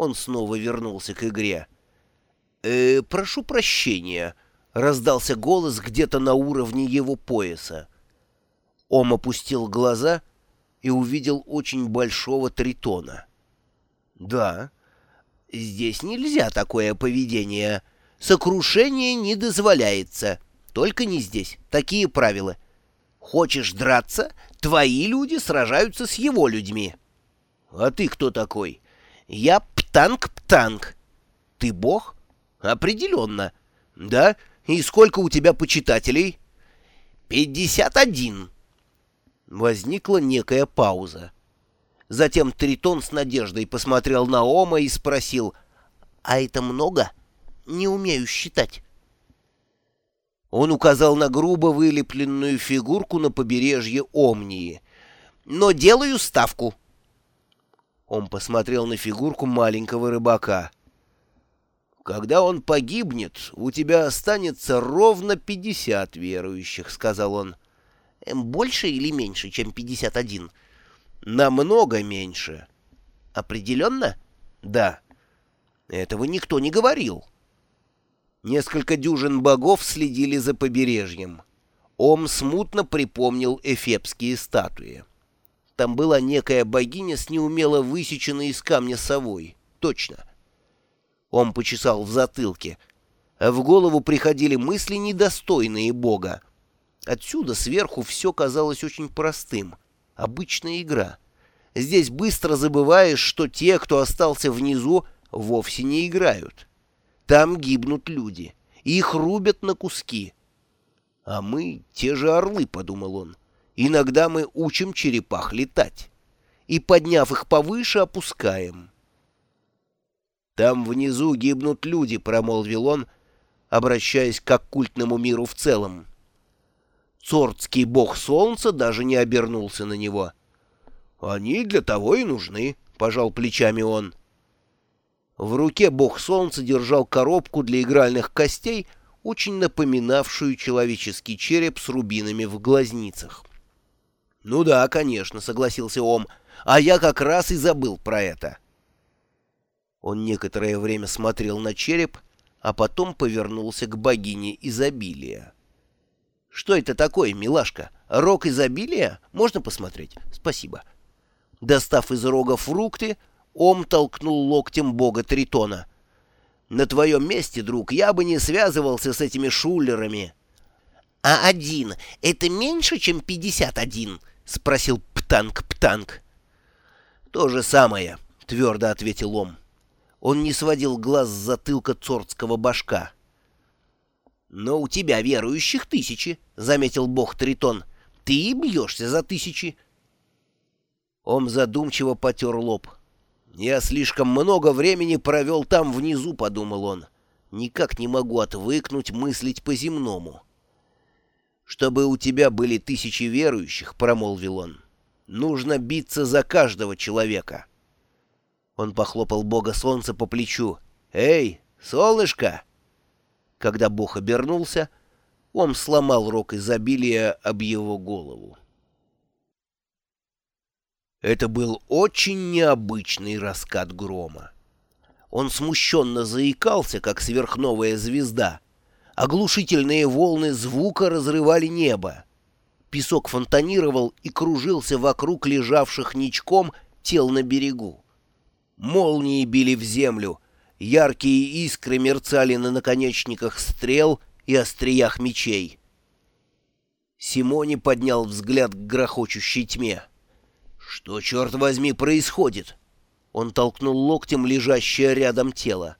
Он снова вернулся к игре. «Э, «Прошу прощения», — раздался голос где-то на уровне его пояса. Ом опустил глаза и увидел очень большого тритона. «Да, здесь нельзя такое поведение. Сокрушение не дозволяется. Только не здесь. Такие правила. Хочешь драться, твои люди сражаются с его людьми». «А ты кто такой?» «Я Птанг-Птанг». «Ты бог?» «Определенно». «Да? И сколько у тебя почитателей?» «Пятьдесят один». Возникла некая пауза. Затем Тритон с надеждой посмотрел на Ома и спросил, «А это много? Не умею считать». Он указал на грубо вылепленную фигурку на побережье Омнии. «Но делаю ставку». Он посмотрел на фигурку маленького рыбака. «Когда он погибнет, у тебя останется ровно пятьдесят верующих», — сказал он. «Эм, «Больше или меньше, чем пятьдесят один?» «Намного меньше». «Определенно?» «Да». «Этого никто не говорил». Несколько дюжин богов следили за побережьем. Ом смутно припомнил эфепские статуи. Там была некая богиня с неумело высеченной из камня совой. Точно. Он почесал в затылке. В голову приходили мысли, недостойные Бога. Отсюда сверху все казалось очень простым. Обычная игра. Здесь быстро забываешь, что те, кто остался внизу, вовсе не играют. Там гибнут люди. Их рубят на куски. А мы — те же орлы, — подумал он. Иногда мы учим черепах летать. И, подняв их повыше, опускаем. «Там внизу гибнут люди», — промолвил он, обращаясь к оккультному миру в целом. Цордский бог солнца даже не обернулся на него. «Они для того и нужны», — пожал плечами он. В руке бог солнца держал коробку для игральных костей, очень напоминавшую человеческий череп с рубинами в глазницах. «Ну да, конечно», — согласился Ом, — «а я как раз и забыл про это». Он некоторое время смотрел на череп, а потом повернулся к богине изобилия. «Что это такое, милашка? Рог изобилия? Можно посмотреть? Спасибо». Достав из рога фрукты, Ом толкнул локтем бога Тритона. «На твоем месте, друг, я бы не связывался с этими шулерами». «А один — это меньше, чем пятьдесят один?» — спросил Птанг-Птанг. «То же самое», — твердо ответил Ом. Он не сводил глаз с затылка цордского башка. «Но у тебя верующих тысячи», — заметил бог Тритон. «Ты и бьешься за тысячи». Он задумчиво потер лоб. «Я слишком много времени провел там внизу», — подумал он. «Никак не могу отвыкнуть мыслить по-земному». «Чтобы у тебя были тысячи верующих», — промолвил он, — «нужно биться за каждого человека». Он похлопал бога солнца по плечу. «Эй, солнышко!» Когда бог обернулся, он сломал рог изобилия об его голову. Это был очень необычный раскат грома. Он смущенно заикался, как сверхновая звезда. Оглушительные волны звука разрывали небо. Песок фонтанировал и кружился вокруг лежавших ничком тел на берегу. Молнии били в землю, яркие искры мерцали на наконечниках стрел и остриях мечей. Симони поднял взгляд к грохочущей тьме. «Что, черт возьми, происходит?» Он толкнул локтем лежащее рядом тело.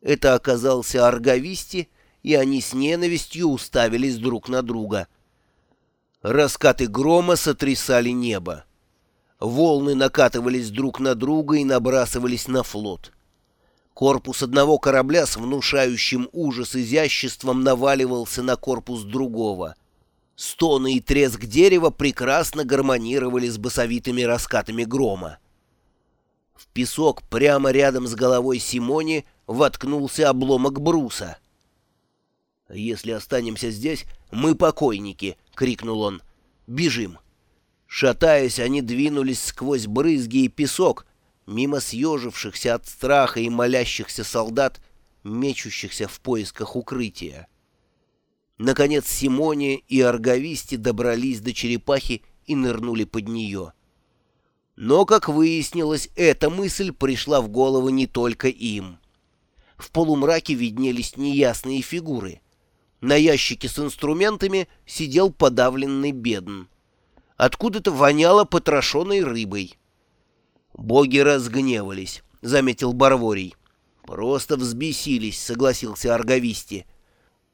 Это оказался Арговисти, и они с ненавистью уставились друг на друга. Раскаты грома сотрясали небо. Волны накатывались друг на друга и набрасывались на флот. Корпус одного корабля с внушающим ужас изяществом наваливался на корпус другого. Стоны и треск дерева прекрасно гармонировали с басовитыми раскатами грома. В песок прямо рядом с головой Симони воткнулся обломок бруса. «Если останемся здесь, мы покойники!» — крикнул он. «Бежим!» Шатаясь, они двинулись сквозь брызги и песок, мимо съежившихся от страха и молящихся солдат, мечущихся в поисках укрытия. Наконец Симоне и Арговисти добрались до черепахи и нырнули под нее. Но, как выяснилось, эта мысль пришла в голову не только им. В полумраке виднелись неясные фигуры. На ящике с инструментами сидел подавленный бедн. Откуда-то воняло потрошенной рыбой. «Боги разгневались», — заметил Барворий. «Просто взбесились», — согласился Арговисти.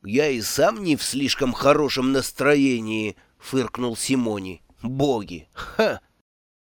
«Я и сам не в слишком хорошем настроении», — фыркнул Симони. «Боги! Ха!